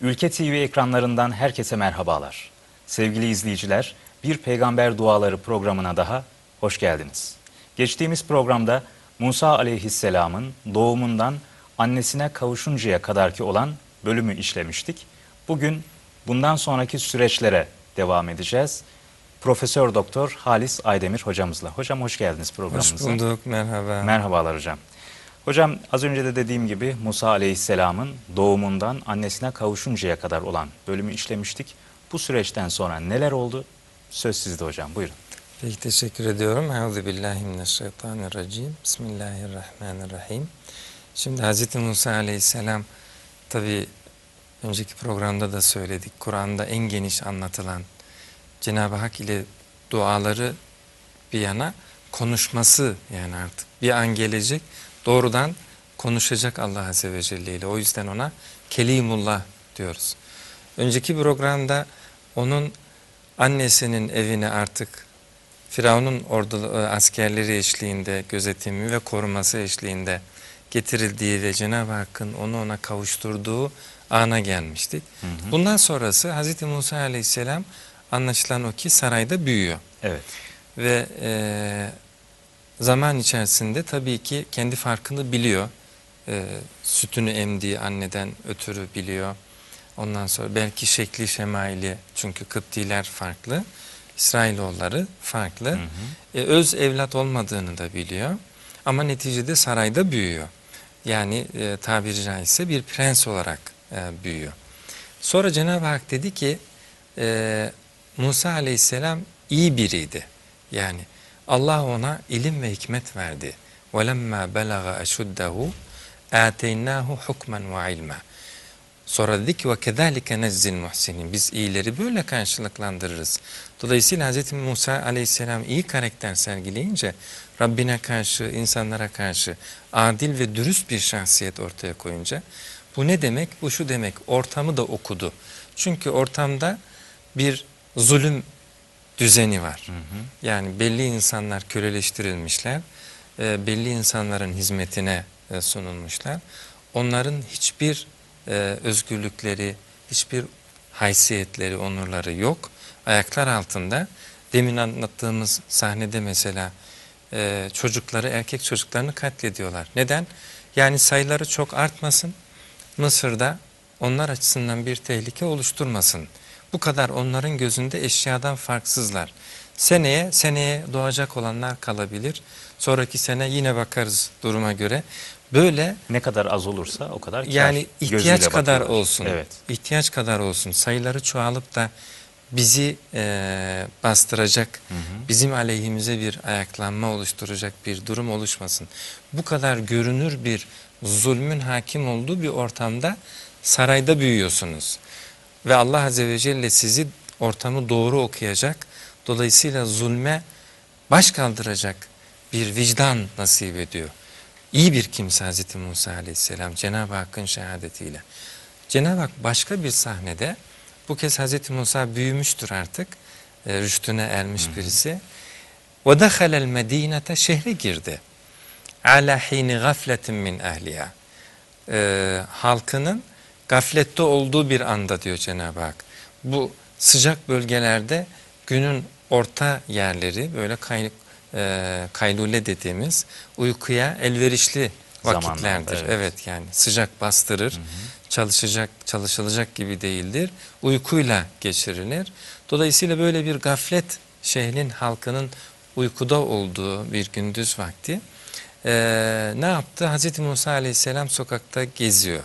Ülke TV ekranlarından herkese merhabalar. Sevgili izleyiciler, Bir Peygamber Duaları programına daha hoş geldiniz. Geçtiğimiz programda Musa aleyhisselamın doğumundan annesine kavuşuncaya kadarki olan bölümü işlemiştik. Bugün bundan sonraki süreçlere devam edeceğiz. Profesör Doktor Halis Aydemir hocamızla. Hocam hoş geldiniz programımıza. Hoş bulduk, merhaba. Merhabalar hocam. Hocam az önce de dediğim gibi Musa Aleyhisselam'ın doğumundan annesine kavuşuncaya kadar olan bölümü işlemiştik. Bu süreçten sonra neler oldu? Söz sizde hocam buyurun. Peki teşekkür ediyorum. Euzubillahimineşşeytanirracim. Bismillahirrahmanirrahim. Şimdi Hz. Musa Aleyhisselam tabi önceki programda da söyledik. Kur'an'da en geniş anlatılan Cenab-ı Hak ile duaları bir yana konuşması yani artık bir an gelecek doğrudan konuşacak Allah Azze ve Celle ile. O yüzden ona Kelimullah diyoruz. Önceki programda onun annesinin evine artık Firavun'un ordu askerleri eşliğinde, gözetimi ve koruması eşliğinde getirildiği ve Cenab-ı Hakk'ın onu ona kavuşturduğu ana gelmiştik. Hı hı. Bundan sonrası Hz. Musa Aleyhisselam anlaşılan o ki sarayda büyüyor. Evet. Ve e, zaman içerisinde tabii ki kendi farkını biliyor. E, sütünü emdiği anneden ötürü biliyor. Ondan sonra belki şekli şemaili çünkü Kıptiler farklı. İsrailoğulları farklı. Hı hı. E, öz evlat olmadığını da biliyor. Ama neticede sarayda büyüyor. Yani e, tabiri caizse bir prens olarak e, büyüyor. Sonra Cenab-ı Hak dedi ki e, Musa aleyhisselam iyi biriydi. Yani Allah ona ilim ve hikmet verdi. وَلَمَّا بَلَغَ أَشُدَّهُ آتَيْنَاهُ حُكْمًا وَعِلْمًا Sonra dedi ki وَكَذَٰلِكَ نَزِّ الْمُحْسِنِينَ Biz iyileri böyle karşılıklandırırız. Dolayısıyla Hz. Musa aleyhisselam iyi karakter sergileyince Rabbine karşı, insanlara karşı adil ve dürüst bir şahsiyet ortaya koyunca bu ne demek? Bu şu demek ortamı da okudu. Çünkü ortamda bir zulüm düzeni var. Hı hı. Yani belli insanlar köleleştirilmişler, e, belli insanların hizmetine e, sunulmuşlar. Onların hiçbir e, özgürlükleri, hiçbir haysiyetleri, onurları yok. Ayaklar altında. Demin anlattığımız sahnede mesela e, çocukları, erkek çocuklarını katlediyorlar. Neden? Yani sayıları çok artmasın. Mısır'da onlar açısından bir tehlike oluşturmasın. Bu kadar onların gözünde eşyadan farksızlar. Seneye, seneye doğacak olanlar kalabilir. Sonraki sene yine bakarız duruma göre. Böyle ne kadar az olursa o kadar kar yani ihtiyaç kadar bakıyorlar. olsun. Evet. İhtiyaç kadar olsun. Sayıları çoğalıp da bizi e, bastıracak, hı hı. bizim aleyhimize bir ayaklanma oluşturacak bir durum oluşmasın. Bu kadar görünür bir zulmün hakim olduğu bir ortamda sarayda büyüyorsunuz. Ve Allah Azze ve Celle sizi ortamı doğru okuyacak. Dolayısıyla zulme baş kaldıracak bir vicdan nasip ediyor. İyi bir kimse Hazreti Musa Aleyhisselam Cenab-ı Hakk'ın şehadetiyle. Cenab-ı Hak başka bir sahnede bu kez Hazreti Musa büyümüştür artık. E, rüştüne ermiş birisi. وَدَخَلَ الْمَد۪ينَةَ Şehre girdi. عَلَى حِينِ غَفْلَةٍ min ehliha. E, halkının gaflette olduğu bir anda diyor Cenab-ı Hak. Bu sıcak bölgelerde günün orta yerleri böyle kay, e, kaylule dediğimiz uykuya elverişli vakitlerdir. evet. evet yani sıcak bastırır. Hı hı. Çalışacak, çalışılacak gibi değildir. Uykuyla geçirilir. Dolayısıyla böyle bir gaflet şehrin halkının uykuda olduğu bir gündüz vakti e, ne yaptı? Hz. Musa aleyhisselam sokakta geziyor.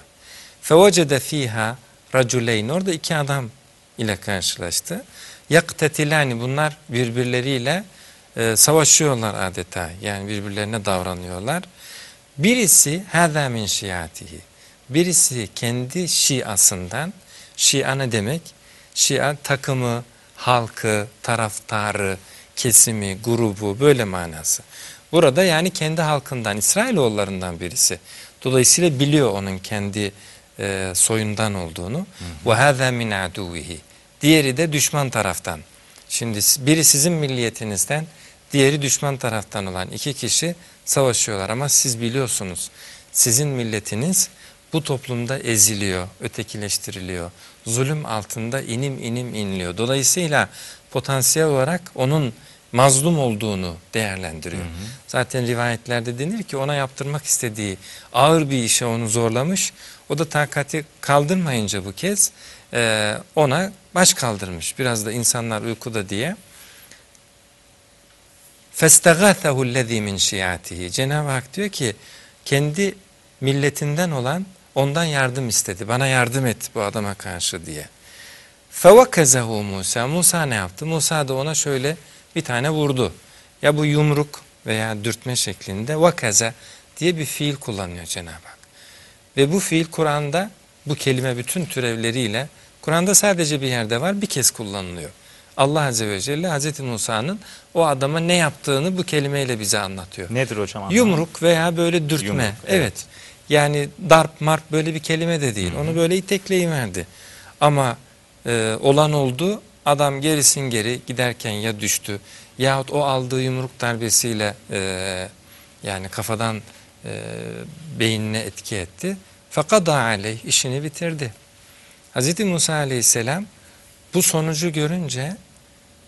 فَوَجَدَ ف۪يهَا رَجُلَيْنِ Orada iki adam ile karşılaştı. يَقْتَتِلَانِ Bunlar birbirleriyle e, savaşıyorlar adeta. Yani birbirlerine davranıyorlar. Birisi هَذَا مِنْ شِيَاتِهِ Birisi kendi şiasından, şia ne demek? Şia takımı, halkı, taraftarı, kesimi, grubu böyle manası. Burada yani kendi halkından, İsrailoğullarından birisi. Dolayısıyla biliyor onun kendi e, soyundan olduğunu. Ve hâzâ min adûvihi. Diğeri de düşman taraftan. Şimdi biri sizin milliyetinizden, diğeri düşman taraftan olan iki kişi savaşıyorlar ama siz biliyorsunuz sizin milletiniz bu toplumda eziliyor, ötekileştiriliyor. Zulüm altında inim inim inliyor. Dolayısıyla potansiyel olarak onun mazlum olduğunu değerlendiriyor. Hı hı. Zaten rivayetlerde denir ki ona yaptırmak istediği ağır bir işe onu zorlamış. O da takati kaldırmayınca bu kez e, ona baş kaldırmış. Biraz da insanlar uykuda diye. فَاسْتَغَاثَهُ الَّذ۪ي مِنْ شِيَاتِهِ Cenab-ı Hak diyor ki kendi milletinden olan ondan yardım istedi. Bana yardım et bu adama karşı diye. فَوَكَزَهُ Musa. Musa ne yaptı? Musa da ona şöyle bir tane vurdu. Ya bu yumruk veya dürtme şeklinde vakaza diye bir fiil kullanıyor Cenab-ı Hak. Ve bu fiil Kur'an'da bu kelime bütün türevleriyle Kur'an'da sadece bir yerde var bir kez kullanılıyor. Allah Azze ve Celle Hazreti Musa'nın o adama ne yaptığını bu kelimeyle bize anlatıyor. Nedir hocam? Anlamadım. Yumruk veya böyle dürtme. Yumruk, evet. evet. Yani darp marp böyle bir kelime de değil. Hı -hı. Onu böyle itekleyiverdi. Ama e, olan oldu. Adam gerisin geri giderken ya düştü yahut o aldığı yumruk darbesiyle e, yani kafadan e, beynine etki etti. Fakat aleyh işini bitirdi. Hz. Musa aleyhisselam bu sonucu görünce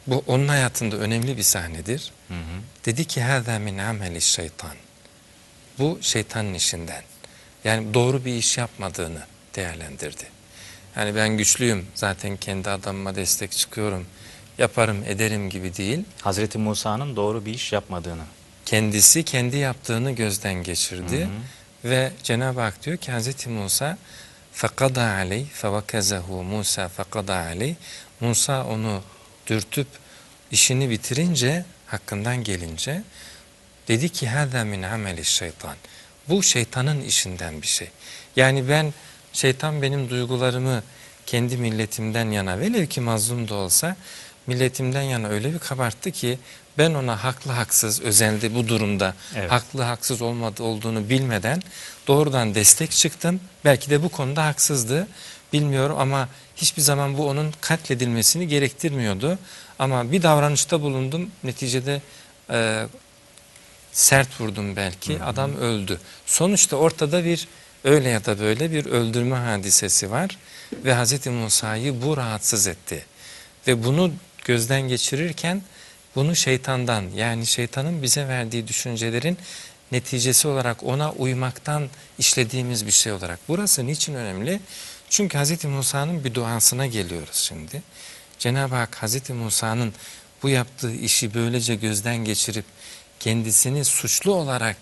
bu onun hayatında önemli bir sahnedir. Hı hı. Dedi ki hâzâ min ameli şeytan. Bu şeytanın işinden. Yani doğru bir iş yapmadığını değerlendirdi. Yani ben güçlüyüm zaten kendi adamıma destek çıkıyorum yaparım ederim gibi değil. Hazreti Musa'nın doğru bir iş yapmadığını. Kendisi kendi yaptığını gözden geçirdi. Hı hı. Ve Cenab-ı Hak diyor ki Hazreti Musa فَقَضَى عَلَيْهِ فَوَكَزَهُ Musa فَقَضَى عَلَيْهِ Musa onu dürtüp işini bitirince hakkından gelince dedi ki هَذَا min ameli şeytan. Bu şeytanın işinden bir şey. Yani ben şeytan benim duygularımı kendi milletimden yana velev ki mazlum da olsa milletimden yana öyle bir kabarttı ki ben ona haklı haksız özellikle bu durumda evet. haklı haksız olmadı olduğunu bilmeden doğrudan destek çıktım. Belki de bu konuda haksızdı bilmiyorum ama hiçbir zaman bu onun katledilmesini gerektirmiyordu. Ama bir davranışta bulundum neticede e, sert vurdum belki Hı -hı. adam öldü. Sonuçta ortada bir öyle ya da böyle bir öldürme hadisesi var ve Hz. Musa'yı bu rahatsız etti. Ve bunu gözden geçirirken bunu şeytandan yani şeytanın bize verdiği düşüncelerin neticesi olarak ona uymaktan işlediğimiz bir şey olarak. Burası niçin önemli? Çünkü Hz. Musa'nın bir duasına geliyoruz şimdi. Cenab-ı Hak Hz. Musa'nın bu yaptığı işi böylece gözden geçirip kendisini suçlu olarak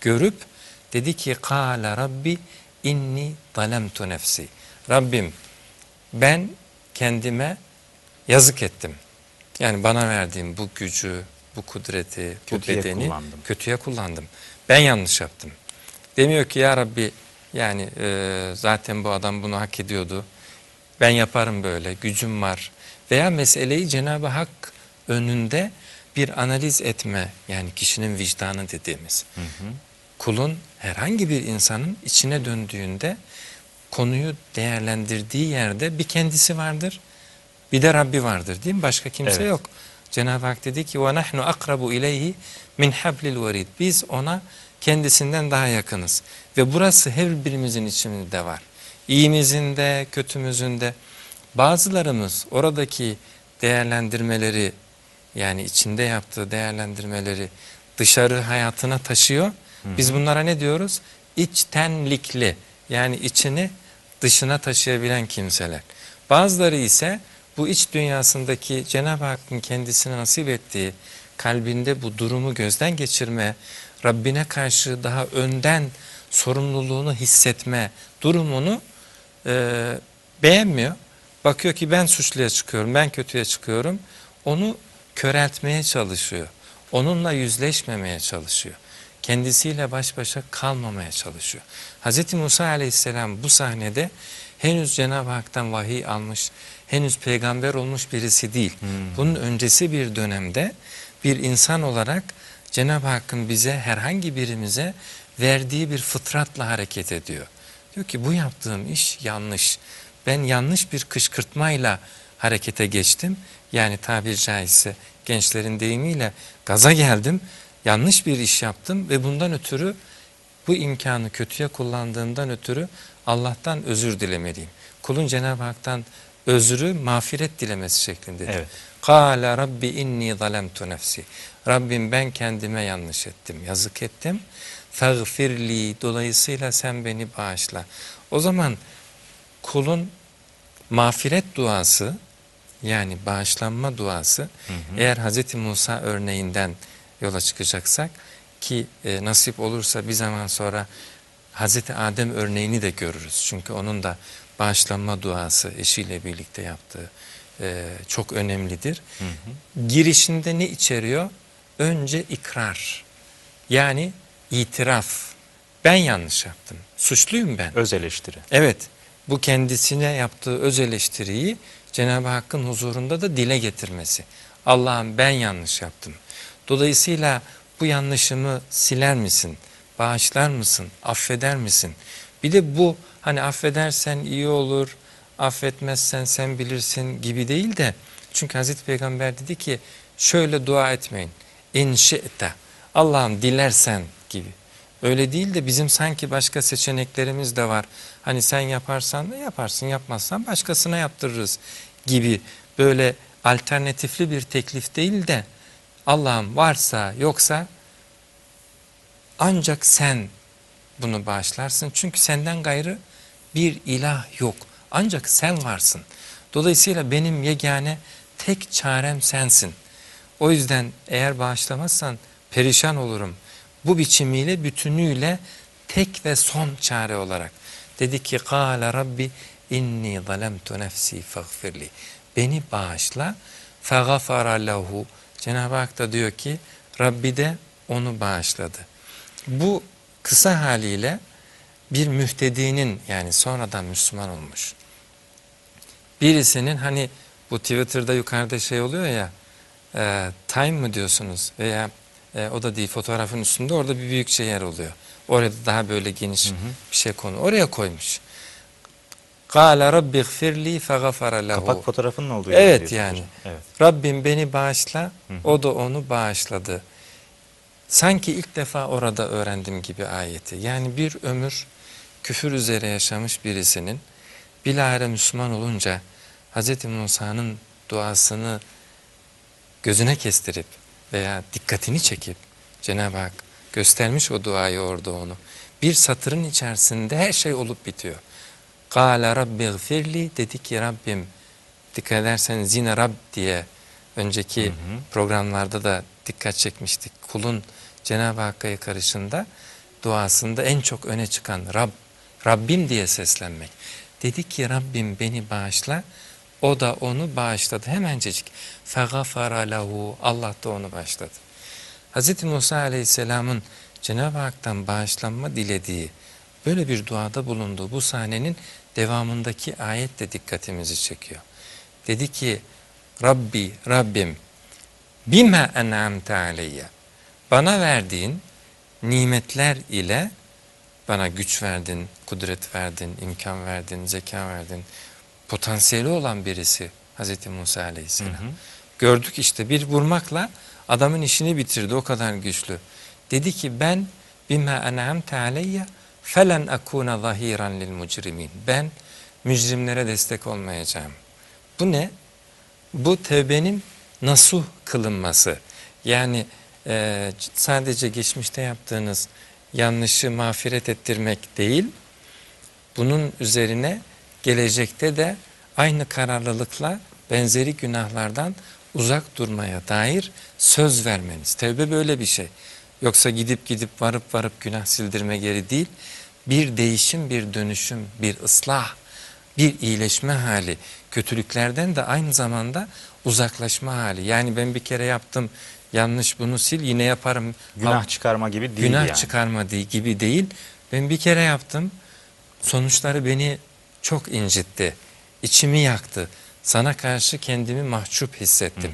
görüp dedi ki Kâle Rabbi inni dalemtu nefsi. Rabbim ben kendime yazık ettim. Yani bana verdiğim bu gücü, bu kudreti, bu kötüye bedeni kullandım. kötüye kullandım. Ben yanlış yaptım. Demiyor ki ya Rabbi yani e, zaten bu adam bunu hak ediyordu. Ben yaparım böyle, gücüm var. Veya meseleyi Cenab-ı Hak önünde bir analiz etme yani kişinin vicdanı dediğimiz. Hı hı Kulun herhangi bir insanın içine döndüğünde konuyu değerlendirdiği yerde bir kendisi vardır bir de Rabbi vardır değil mi? Başka kimse evet. yok. Cenab-ı Hak dedi ki وَنَحْنُ أَقْرَبُ اِلَيْهِ min hablil varid. Biz ona kendisinden daha yakınız. Ve burası her birimizin içinde var. İyimizin de, kötümüzün de. Bazılarımız oradaki değerlendirmeleri yani içinde yaptığı değerlendirmeleri dışarı hayatına taşıyor. Biz bunlara ne diyoruz? İçtenlikli yani içini dışına taşıyabilen kimseler. Bazıları ise bu iç dünyasındaki Cenab-ı Hakk'ın kendisine nasip ettiği kalbinde bu durumu gözden geçirme, Rabbine karşı daha önden sorumluluğunu hissetme durumunu e, beğenmiyor. Bakıyor ki ben suçluya çıkıyorum, ben kötüye çıkıyorum. Onu köreltmeye çalışıyor. Onunla yüzleşmemeye çalışıyor. Kendisiyle baş başa kalmamaya çalışıyor. Hz. Musa aleyhisselam bu sahnede henüz Cenab-ı Hak'tan vahiy almış, henüz peygamber olmuş birisi değil. Hmm. Bunun öncesi bir dönemde bir insan olarak Cenab-ı Hakk'ın bize herhangi birimize verdiği bir fıtratla hareket ediyor. Diyor ki bu yaptığım iş yanlış. Ben yanlış bir kışkırtmayla harekete geçtim. Yani tabiri caizse gençlerin deyimiyle gaza geldim. Yanlış bir iş yaptım ve bundan ötürü bu imkanı kötüye kullandığımdan ötürü Allah'tan özür dilemeliyim. Kulun Cenab-ı Hak'tan özrü mağfiret dilemesi şeklindedir. Evet. Kâle Rabbi inni zalemtu nefsi. Rabbim ben kendime yanlış ettim, yazık ettim. Fagfirli dolayısıyla sen beni bağışla. O zaman kulun mağfiret duası yani bağışlanma duası eğer Hz. Musa örneğinden yola çıkacaksak ki e, nasip olursa bir zaman sonra Hz. Adem örneğini de görürüz. Çünkü onun da bağışlanma duası eşiyle birlikte yaptığı e, çok önemlidir. Girişinde ne içeriyor? Önce ikrar yani itiraf. Ben yanlış yaptım. Suçluyum ben. Öz eleştiri. Evet, bu kendisine yaptığı öz eleştiriyi Cenab-ı Hakk'ın huzurunda da dile getirmesi. Allah'ım ben yanlış yaptım. Dolayısıyla bu yanlışımı siler misin? Bağışlar mısın? Affeder misin? Bir de bu hani affedersen iyi olur, affetmezsen sen bilirsin gibi değil de çünkü Hazreti Peygamber dedi ki şöyle dua etmeyin. İn şi'te. Allah'ım dilersen gibi. Öyle değil de bizim sanki başka seçeneklerimiz de var. Hani sen yaparsan da yaparsın, yapmazsan başkasına yaptırırız gibi böyle alternatifli bir teklif değil de Allah'ım varsa yoksa ancak sen bunu bağışlarsın. Çünkü senden gayrı bir ilah yok. Ancak sen varsın. Dolayısıyla benim yegane tek çarem sensin. O yüzden eğer bağışlamazsan perişan olurum. Bu biçimiyle bütünüyle tek ve son çare olarak. Dedi ki Kâle Rabbi inni zalemtu nefsi faghfirli. Beni bağışla. Fagafara lehu. Cenab-ı Hak da diyor ki Rabbi de onu bağışladı. Bu kısa haliyle bir mühtedinin yani sonradan Müslüman olmuş. Birisinin hani bu Twitter'da yukarıda şey oluyor ya e, time mı diyorsunuz veya e, o da değil fotoğrafın üstünde orada bir büyükçe yer oluyor. Orada daha böyle geniş bir şey konu. Oraya koymuş. Kâle rabbi gfirli fegafara lehu. Kapak fotoğrafının olduğu Evet yer diyorsunuz yani. hocam. Evet. Rabbim beni bağışla, o da onu bağışladı. Sanki ilk defa orada öğrendim gibi ayeti. Yani bir ömür küfür üzere yaşamış birisinin bilahare Müslüman olunca Hz. Musa'nın duasını gözüne kestirip veya dikkatini çekip Cenab-ı Hak göstermiş o duayı orada onu. Bir satırın içerisinde her şey olup bitiyor. Kâle rabbi gfirli dedi ki Rabbim dikkat ederseniz yine Rab diye önceki programlarda da dikkat çekmiştik. Kulun Cenab-ı Hakk'a yakarışında duasında en çok öne çıkan Rab, Rabbim diye seslenmek. Dedi ki Rabbim beni bağışla. O da onu bağışladı hemencecik. Fegafara lehu. Allah da onu bağışladı. Hz. Musa aleyhisselamın Cenab-ı Hak'tan bağışlanma dilediği, böyle bir duada bulunduğu bu sahnenin devamındaki ayet de dikkatimizi çekiyor. Dedi ki Rabbi, Rabbim bime en'amte aleyye bana verdiğin nimetler ile bana güç verdin, kudret verdin, imkan verdin, zeka verdin. Potansiyeli olan birisi Hz. Musa aleyhisselam. Gördük işte bir vurmakla adamın işini bitirdi o kadar güçlü. Dedi ki ben bime en'amte aleyye felen akuna zahiran lil mucrimin. Ben mücrimlere destek olmayacağım. Bu ne? Bu tevbenin nasuh kılınması. Yani e, sadece geçmişte yaptığınız yanlışı mağfiret ettirmek değil, bunun üzerine gelecekte de aynı kararlılıkla benzeri günahlardan uzak durmaya dair söz vermeniz. Tevbe böyle bir şey. Yoksa gidip gidip varıp varıp günah sildirme geri değil, bir değişim, bir dönüşüm, bir ıslah, bir iyileşme hali. Kötülüklerden de aynı zamanda uzaklaşma hali. Yani ben bir kere yaptım, yanlış bunu sil yine yaparım. Günah çıkarma gibi değil Günah yani. çıkarma değil, gibi değil. Ben bir kere yaptım. Sonuçları beni çok incitti. içimi yaktı. Sana karşı kendimi mahcup hissettim.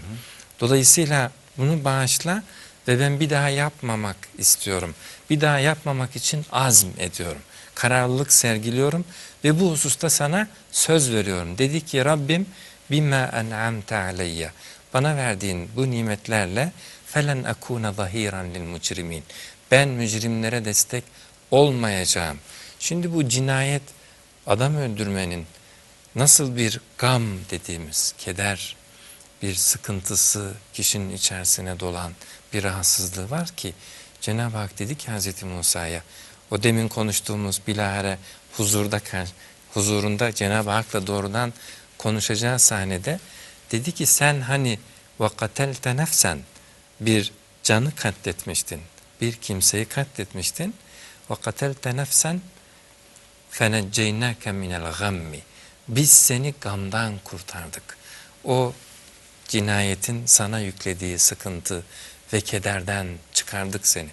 Dolayısıyla bunu bağışla ve ben bir daha yapmamak istiyorum. Bir daha yapmamak için azm ediyorum. Kararlılık sergiliyorum ve bu hususta sana söz veriyorum. Dedi ki Rabbim bima en'amte aleyye. Bana verdiğin bu nimetlerle felen akuna zahiran lil mucrimin. Ben mücrimlere destek olmayacağım. Şimdi bu cinayet adam öldürmenin nasıl bir gam dediğimiz keder, bir sıkıntısı kişinin içerisine dolan bir rahatsızlığı var ki Cenab-ı Hak dedi ki Hz. Musa'ya o demin konuştuğumuz bilahare huzurda huzurunda Cenab-ı Hak'la doğrudan konuşacağı sahnede dedi ki sen hani vakatelte nefsen bir canı katletmiştin. Bir kimseyi katletmiştin. Vakatelte nefsen fenecceynâke minel gammi. Biz seni gamdan kurtardık. O cinayetin sana yüklediği sıkıntı ve kederden çıkardık seni.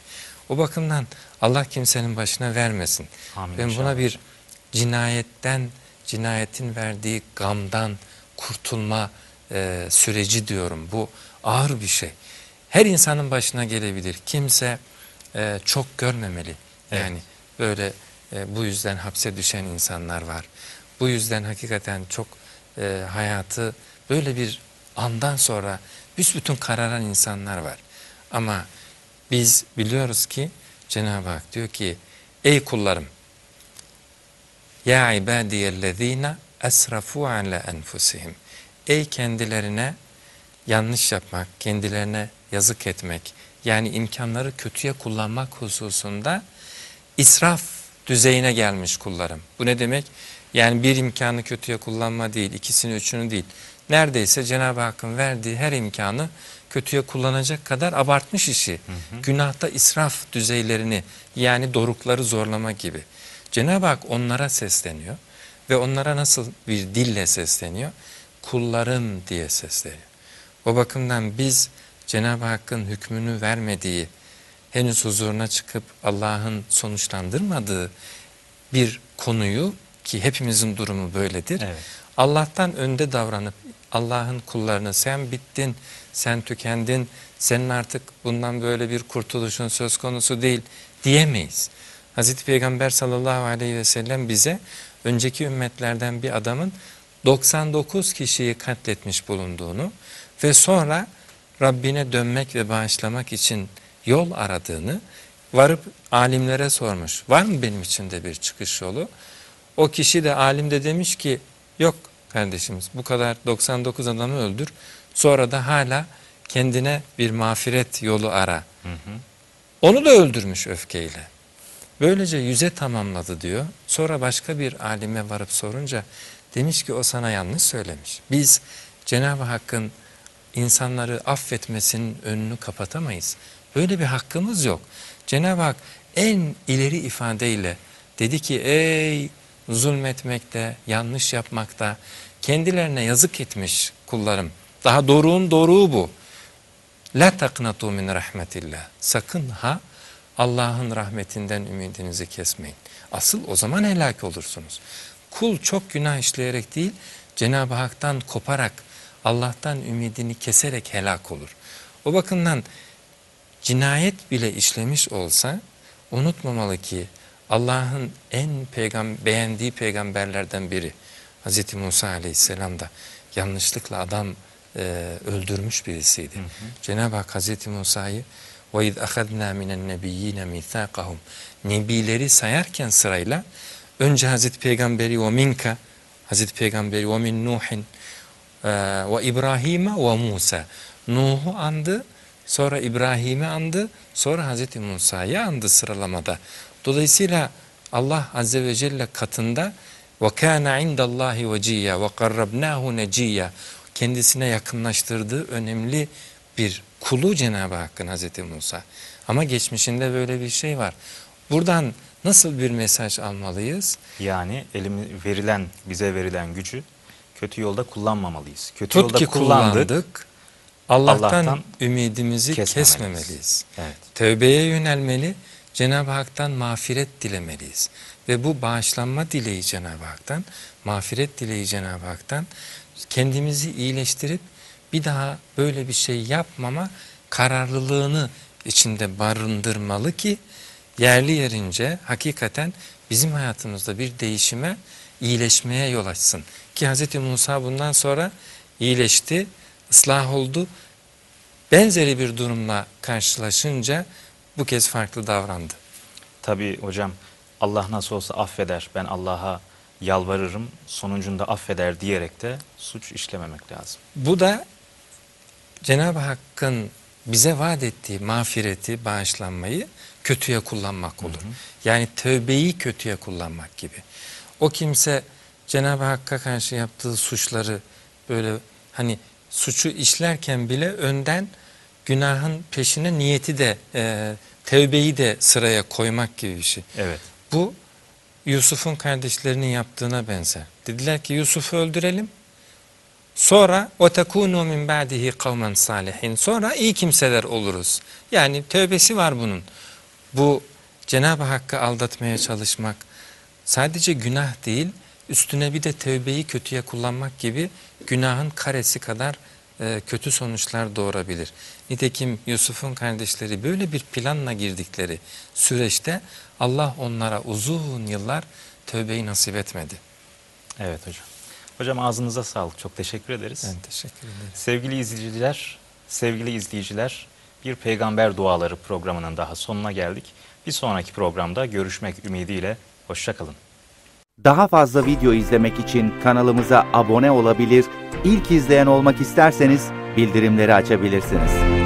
O bakımdan Allah kimsenin başına vermesin. Amin ben inşallah. buna bir cinayetten, cinayetin verdiği gamdan kurtulma e, süreci diyorum. Bu ağır bir şey. Her insanın başına gelebilir. Kimse e, çok görmemeli. Yani Evet. böyle e, bu yüzden hapse düşen insanlar var. Bu yüzden hakikaten çok e, hayatı böyle bir andan sonra büsbütün kararan insanlar var. Ama biz biliyoruz ki Cenab-ı Hak diyor ki ey kullarım ya ibadiyellezine esrafu ala enfusihim ey kendilerine yanlış yapmak, kendilerine yazık etmek yani imkanları kötüye kullanmak hususunda israf düzeyine gelmiş kullarım. Bu ne demek? Yani bir imkanı kötüye kullanma değil, ikisini üçünü değil. Neredeyse Cenab-ı Hakk'ın verdiği her imkanı kötüye kullanacak kadar abartmış işi. Günahta israf düzeylerini yani dorukları zorlama gibi. Cenab-ı Hak onlara sesleniyor ve onlara nasıl bir dille sesleniyor? Kullarım diye sesleniyor. O bakımdan biz Cenab-ı Hakk'ın hükmünü vermediği, henüz huzuruna çıkıp Allah'ın sonuçlandırmadığı bir konuyu ki hepimizin durumu böyledir. Evet. Allah'tan önde davranıp Allah'ın kullarını sen bittin, sen tükendin, senin artık bundan böyle bir kurtuluşun söz konusu değil diyemeyiz. Hazreti Peygamber sallallahu aleyhi ve sellem bize önceki ümmetlerden bir adamın 99 kişiyi katletmiş bulunduğunu ve sonra Rabbine dönmek ve bağışlamak için yol aradığını varıp alimlere sormuş. Var mı benim için de bir çıkış yolu? O kişi de alim de demiş ki yok kardeşimiz bu kadar 99 adamı öldür. Sonra da hala kendine bir mağfiret yolu ara. Onu da öldürmüş öfkeyle. Böylece yüze tamamladı diyor. Sonra başka bir alime varıp sorunca demiş ki o sana yanlış söylemiş. Biz Cenab-ı Hakk'ın insanları affetmesinin önünü kapatamayız. Böyle bir hakkımız yok. Cenab-ı Hak en ileri ifadeyle dedi ki ey zulmetmekte, yanlış yapmakta, kendilerine yazık etmiş kullarım. Daha doğruğun doğruğu bu. La taknatu min rahmetillah. Sakın ha Allah'ın rahmetinden ümidinizi kesmeyin. Asıl o zaman helak olursunuz. Kul çok günah işleyerek değil, Cenab-ı Hak'tan koparak, Allah'tan ümidini keserek helak olur. O bakımdan cinayet bile işlemiş olsa unutmamalı ki Allah'ın en peygam beğendiği peygamberlerden biri Hz. Musa aleyhisselam da yanlışlıkla adam e, öldürmüş birisiydi. Cenab-ı Hak Hz. Musa'yı وَاِذْ اَخَذْنَا مِنَ النَّبِيِّينَ مِيثَاقَهُمْ Nebileri sayarken sırayla önce Hazreti Peygamberi ve minka Hazreti Peygamberi ve min Nuhin e, ve İbrahim'e ve Musa Nuh'u andı sonra İbrahim'i andı sonra Hazreti Musa'yı andı sıralamada. Dolayısıyla Allah Azze ve Celle katında kana indallahi veciya ve qarrabnahu neciya kendisine yakınlaştırdığı önemli bir kulu Cenab-ı Hakk'ın Hazreti Musa. Ama geçmişinde böyle bir şey var. Buradan nasıl bir mesaj almalıyız? Yani elimi verilen bize verilen gücü kötü yolda kullanmamalıyız. Kötü Tut yolda ki kullandık. kullandık. Allah'tan, Allah'tan ümidimizi kesmemeliyiz. kesmemeliyiz. Evet. Tövbeye yönelmeli, Cenab-ı Hak'tan mağfiret dilemeliyiz. Ve bu bağışlanma dileği Cenab-ı Hak'tan, mağfiret dileği Cenab-ı Hak'tan kendimizi iyileştirip bir daha böyle bir şey yapmama kararlılığını içinde barındırmalı ki yerli yerince hakikaten bizim hayatımızda bir değişime, iyileşmeye yol açsın. Ki Hz. Musa bundan sonra iyileşti, ıslah oldu. Benzeri bir durumla karşılaşınca bu kez farklı davrandı. Tabii hocam Allah nasıl olsa affeder, ben Allah'a yalvarırım, sonucunda affeder diyerek de suç işlememek lazım. Bu da Cenab-ı Hakk'ın bize vaat ettiği mağfireti, bağışlanmayı kötüye kullanmak olur. Yani tövbeyi kötüye kullanmak gibi. O kimse Cenab-ı Hakk'a karşı yaptığı suçları böyle hani suçu işlerken bile önden günahın peşine niyeti de e, tövbeyi de sıraya koymak gibi bir şey. Evet. Bu Yusuf'un kardeşlerinin yaptığına benzer. Dediler ki Yusuf'u öldürelim. Sonra o tekunu min ba'dihi kavmen salihin. Sonra iyi kimseler oluruz. Yani tövbesi var bunun. Bu Cenab-ı Hakk'ı aldatmaya çalışmak sadece günah değil, üstüne bir de tövbeyi kötüye kullanmak gibi günahın karesi kadar e, kötü sonuçlar doğurabilir. Nitekim Yusuf'un kardeşleri böyle bir planla girdikleri süreçte Allah onlara uzun yıllar tövbeyi nasip etmedi. Evet hocam. Hocam ağzınıza sağlık. Çok teşekkür ederiz. Ben teşekkür ederim. Sevgili izleyiciler, sevgili izleyiciler, bir peygamber duaları programının daha sonuna geldik. Bir sonraki programda görüşmek ümidiyle hoşçakalın. Daha fazla video izlemek için kanalımıza abone olabilir, ilk izleyen olmak isterseniz bildirimleri açabilirsiniz.